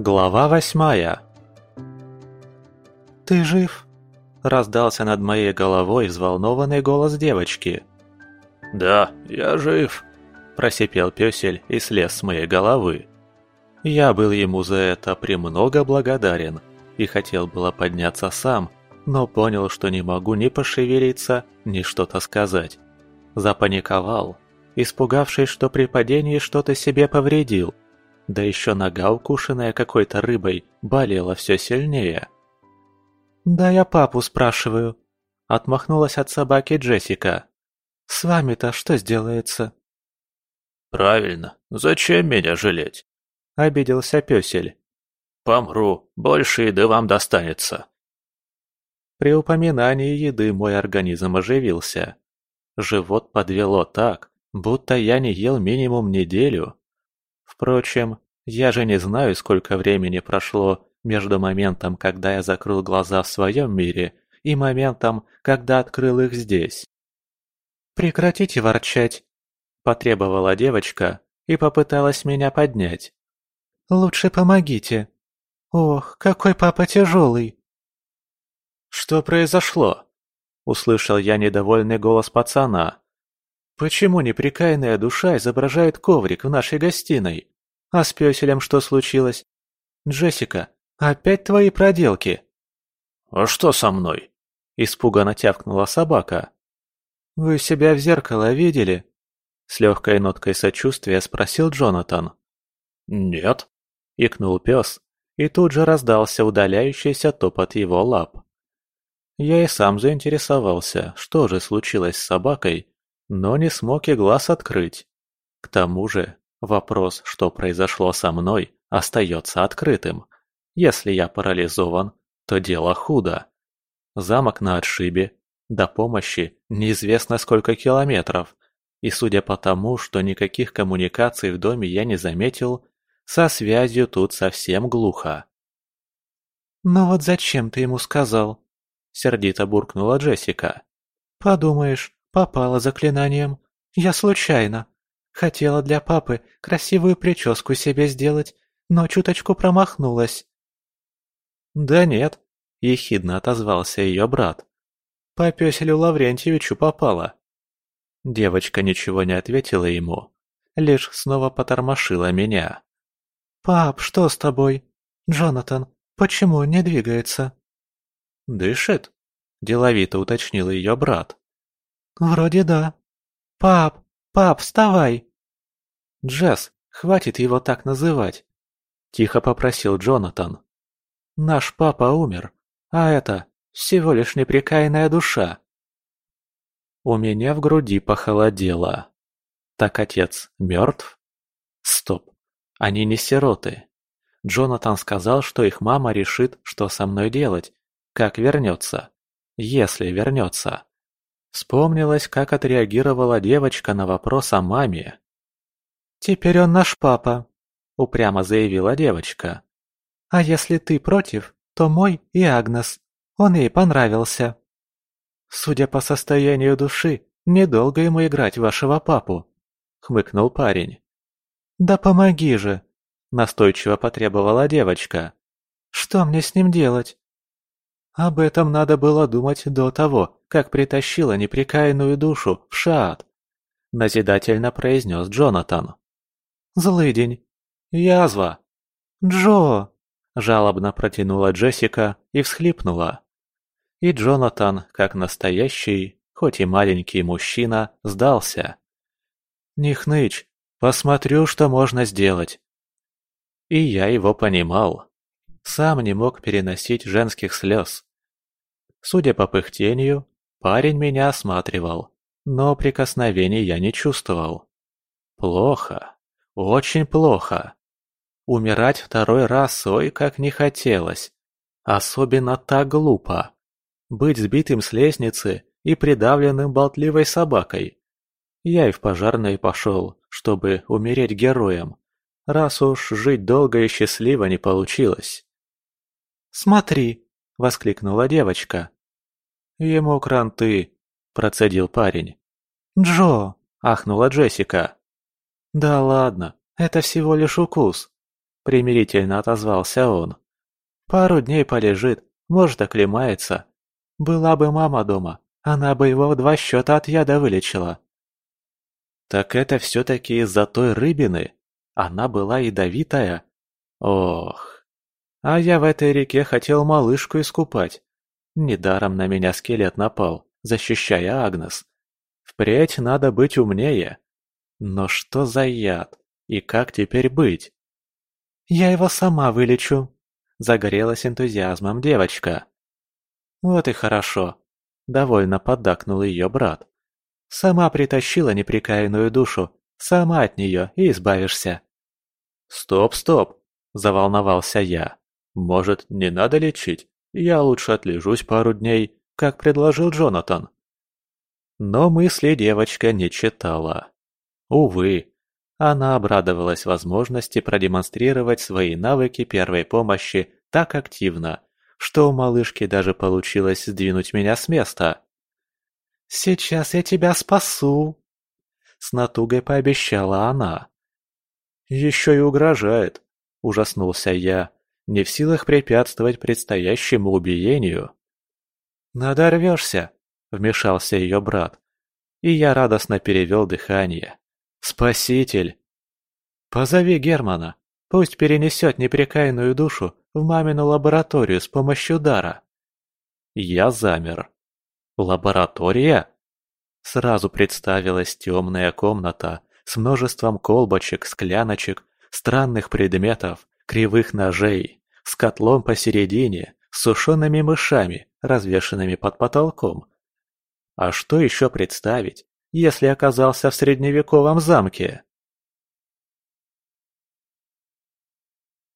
Глава восьмая «Ты жив?» – раздался над моей головой взволнованный голос девочки. «Да, я жив», – просипел пёсель и слез с моей головы. Я был ему за это премного благодарен и хотел было подняться сам, но понял, что не могу ни пошевелиться, ни что-то сказать. Запаниковал, испугавшись, что при падении что-то себе повредил. Да еще нога, укушенная какой-то рыбой, болела все сильнее. «Да я папу спрашиваю», — отмахнулась от собаки Джессика. «С вами-то что сделается?» «Правильно, зачем меня жалеть?» — обиделся пёсель. «Помру, больше еды вам достанется». При упоминании еды мой организм оживился. Живот подвело так, будто я не ел минимум неделю. Впрочем, я же не знаю, сколько времени прошло между моментом, когда я закрыл глаза в своем мире, и моментом, когда открыл их здесь. «Прекратите ворчать!» – потребовала девочка и попыталась меня поднять. «Лучше помогите!» «Ох, какой папа тяжелый!» «Что произошло?» – услышал я недовольный голос пацана. «Почему неприкаянная душа изображает коврик в нашей гостиной? А с пёселем что случилось? Джессика, опять твои проделки?» «А что со мной?» – испуганно тявкнула собака. «Вы себя в зеркало видели?» С легкой ноткой сочувствия спросил Джонатан. «Нет», – икнул пес, и тут же раздался удаляющийся топот его лап. Я и сам заинтересовался, что же случилось с собакой, но не смог и глаз открыть. К тому же, вопрос, что произошло со мной, остается открытым. Если я парализован, то дело худо. Замок на отшибе, до помощи неизвестно сколько километров, и судя по тому, что никаких коммуникаций в доме я не заметил, со связью тут совсем глухо. «Ну вот зачем ты ему сказал?» — сердито буркнула Джессика. «Подумаешь, попала заклинанием. Я случайно. Хотела для папы красивую прическу себе сделать, но чуточку промахнулась». «Да нет», — ехидно отозвался ее брат. «По пёселю Лаврентьевичу попала». Девочка ничего не ответила ему, лишь снова потормошила меня. «Пап, что с тобой? Джонатан, почему не двигается?» «Дышит?» – деловито уточнил ее брат. «Вроде да. Пап, пап, вставай!» «Джесс, хватит его так называть!» – тихо попросил Джонатан. «Наш папа умер, а это всего лишь непрекаянная душа». У меня в груди похолодело. Так отец мертв? Стоп, они не сироты. Джонатан сказал, что их мама решит, что со мной делать, как вернется. Если вернется. Вспомнилось, как отреагировала девочка на вопрос о маме. «Теперь он наш папа», — упрямо заявила девочка. «А если ты против, то мой и Агнес. Он ей понравился». «Судя по состоянию души, недолго ему играть вашего папу», — хмыкнул парень. «Да помоги же!» – настойчиво потребовала девочка. «Что мне с ним делать?» Об этом надо было думать до того, как притащила непрекаянную душу в шаат, назидательно произнес Джонатан. Злыдень. Язва. Джо! Жалобно протянула Джессика и всхлипнула. И Джонатан, как настоящий, хоть и маленький мужчина, сдался. «Не хнычь, Посмотрю, что можно сделать. И я его понимал. Сам не мог переносить женских слез. Судя по пыхтению, парень меня осматривал, но прикосновений я не чувствовал. Плохо. Очень плохо. Умирать второй раз ой как не хотелось. Особенно так глупо. Быть сбитым с лестницы и придавленным болтливой собакой. Я и в пожарной пошел, чтобы умереть героем, раз уж жить долго и счастливо не получилось. «Смотри!» — воскликнула девочка. «Ему кранты!» — процедил парень. «Джо!» — ахнула Джессика. «Да ладно, это всего лишь укус!» – примирительно отозвался он. «Пару дней полежит, может, оклемается. Была бы мама дома, она бы его в два счета от яда вылечила». «Так это все-таки из-за той рыбины? Она была ядовитая? Ох, а я в этой реке хотел малышку искупать. Недаром на меня скелет напал, защищая Агнес. Впредь надо быть умнее. Но что за яд? И как теперь быть? «Я его сама вылечу», — загорелась энтузиазмом девочка. «Вот и хорошо», — довольно поддакнул ее брат. «Сама притащила неприкаянную душу, сама от нее и избавишься». «Стоп, стоп!» – заволновался я. «Может, не надо лечить? Я лучше отлежусь пару дней, как предложил Джонатан». Но мысли девочка не читала. Увы, она обрадовалась возможности продемонстрировать свои навыки первой помощи так активно, что у малышки даже получилось сдвинуть меня с места. «Сейчас я тебя спасу!» С натугой пообещала она. «Еще и угрожает», – ужаснулся я, не в силах препятствовать предстоящему убиению. «Надорвешься», – вмешался ее брат, и я радостно перевел дыхание. «Спаситель!» «Позови Германа, пусть перенесет непрекаянную душу в мамину лабораторию с помощью дара». Я замер. «Лаборатория?» Сразу представилась темная комната с множеством колбочек, скляночек, странных предметов, кривых ножей, с котлом посередине, с сушеными мышами, развешанными под потолком. А что еще представить, если оказался в средневековом замке?